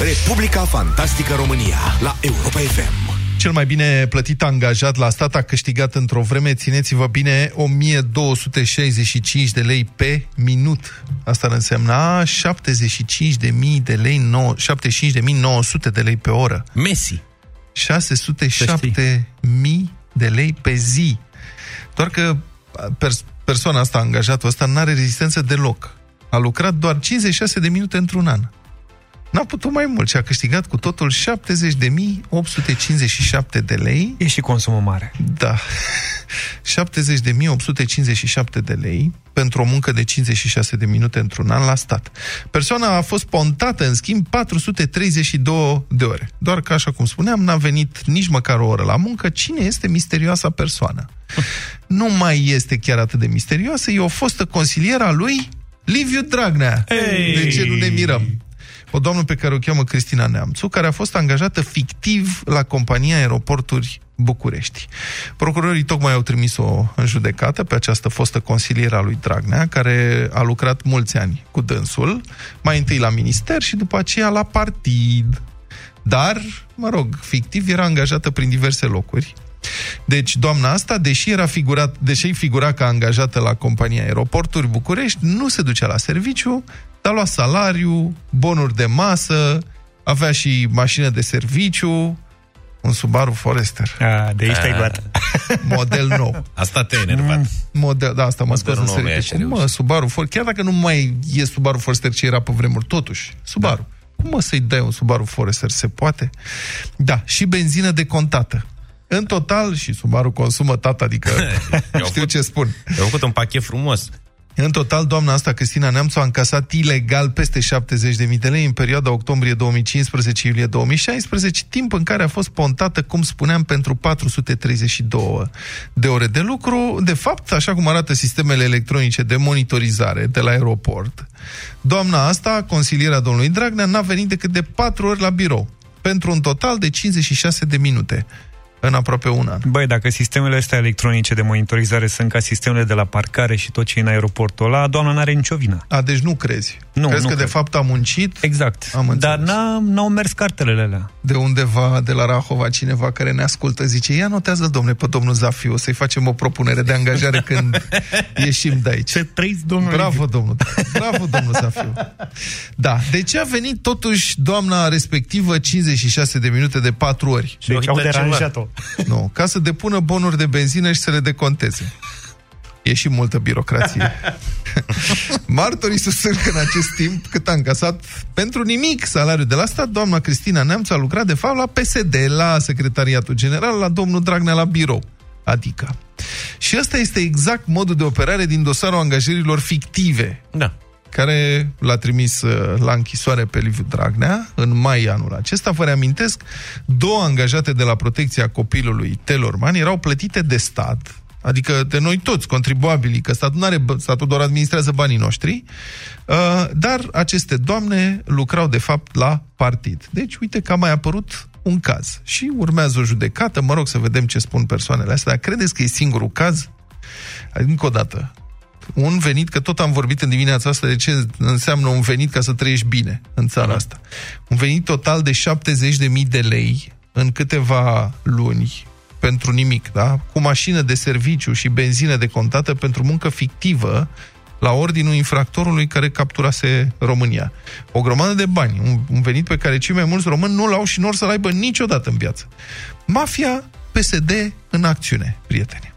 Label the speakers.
Speaker 1: Republica Fantastică România la Europa FM.
Speaker 2: Cel mai bine plătit angajat la stat a câștigat într-o vreme, țineți-vă bine, 1265 de lei pe minut. Asta ar însemna 75.000 de lei, 75.900 de lei pe oră.
Speaker 3: Messi.
Speaker 2: 607.000 de lei pe zi. Doar că pers- persoana asta, angajatul ăsta, nu are rezistență deloc. A lucrat doar 56 de minute într-un an. N-a putut mai mult și a câștigat cu totul 70.857 de lei.
Speaker 4: E și consumul mare.
Speaker 2: Da. 70.857 de lei pentru o muncă de 56 de minute într-un an la stat. Persoana a fost pontată, în schimb, 432 de ore. Doar că, așa cum spuneam, n-a venit nici măcar o oră la muncă. Cine este misterioasa persoană? nu mai este chiar atât de misterioasă, e o fostă consilieră a lui Liviu Dragnea.
Speaker 4: Hey!
Speaker 2: De ce nu ne mirăm? O doamnă pe care o cheamă Cristina Neamțu, care a fost angajată fictiv la compania Aeroporturi București. Procurorii tocmai au trimis-o în judecată pe această fostă consilieră a lui Dragnea, care a lucrat mulți ani cu dânsul, mai întâi la minister și după aceea la partid. Dar, mă rog, fictiv era angajată prin diverse locuri. Deci, doamna asta, deși era figurat, deși figura ca angajată la compania Aeroporturi București, nu se ducea la serviciu, dar lua salariu, bonuri de masă, avea și mașină de serviciu, un Subaru Forester.
Speaker 4: A, de aici te-ai luat.
Speaker 2: Model nou.
Speaker 3: Asta te-a enervat.
Speaker 2: Model, da, asta mă scos în
Speaker 3: nou nu e
Speaker 2: serviciu.
Speaker 3: așa
Speaker 2: Cum, mă, Subaru Forester, chiar dacă nu mai e Subaru Forester ce era pe vremuri, totuși, Subaru. Da. Cum mă să-i dai un Subaru Forester? Se poate? Da, și benzină decontată. În total, și Subaru consumă tata, adică știu ce spun.
Speaker 3: I-au făcut un pachet frumos.
Speaker 2: În total, doamna asta, Cristina Neamțu, a încasat ilegal peste 70.000 de lei în perioada octombrie 2015-iulie 2016, timp în care a fost pontată, cum spuneam, pentru 432 de ore de lucru. De fapt, așa cum arată sistemele electronice de monitorizare de la aeroport, doamna asta, consiliera domnului Dragnea, n-a venit decât de 4 ori la birou, pentru un total de 56 de minute în aproape un an.
Speaker 4: Băi, dacă sistemele astea electronice de monitorizare sunt ca sistemele de la parcare și tot ce e în aeroportul ăla, doamna n-are nicio vină.
Speaker 2: A, deci nu crezi.
Speaker 4: Nu,
Speaker 2: crezi
Speaker 4: nu
Speaker 2: că
Speaker 4: cred.
Speaker 2: de fapt a muncit?
Speaker 4: Exact.
Speaker 2: Am
Speaker 4: Dar
Speaker 2: înțeles.
Speaker 4: n-a, n-au mers cartelele alea.
Speaker 2: de undeva, de la Rahova, cineva care ne ascultă, zice, ia notează, domnule, pe domnul Zafiu, o să-i facem o propunere de angajare când ieșim de aici.
Speaker 4: Ce trăiți, domnule?
Speaker 2: Bravo, domnul. Bravo, domnul Zafiu. Da, de ce a venit totuși doamna respectivă 56 de minute de 4 ori?
Speaker 4: Deci au
Speaker 3: uitat ceva.
Speaker 4: deranjat-o.
Speaker 2: Nu, ca să depună bonuri de benzină și să le deconteze. E și multă birocrație. Martorii susțin că în acest timp, cât a încasat pentru nimic salariul de la stat, doamna Cristina Neamț a lucrat de fapt la PSD, la Secretariatul General, la domnul Dragnea la birou. Adică. Și ăsta este exact modul de operare din dosarul angajărilor fictive
Speaker 3: Da.
Speaker 2: Care l-a trimis uh, la închisoare pe Liviu Dragnea în mai anul acesta. Vă reamintesc, două angajate de la protecția copilului Telorman erau plătite de stat, adică de noi toți, contribuabilii, că statul, n-are, statul doar administrează banii noștri, uh, dar aceste doamne lucrau de fapt la partid. Deci, uite că a mai apărut un caz. Și urmează o judecată, mă rog să vedem ce spun persoanele astea, dar credeți că e singurul caz? Încă o dată, un venit, că tot am vorbit în dimineața asta de ce înseamnă un venit ca să trăiești bine în țara asta. Un venit total de 70.000 de lei în câteva luni pentru nimic, da? Cu mașină de serviciu și benzină decontată pentru muncă fictivă la ordinul infractorului care capturase România. O grămadă de bani, un, un venit pe care cei mai mulți români nu l-au și nu or să-l aibă niciodată în viață. Mafia PSD în acțiune, prieteni.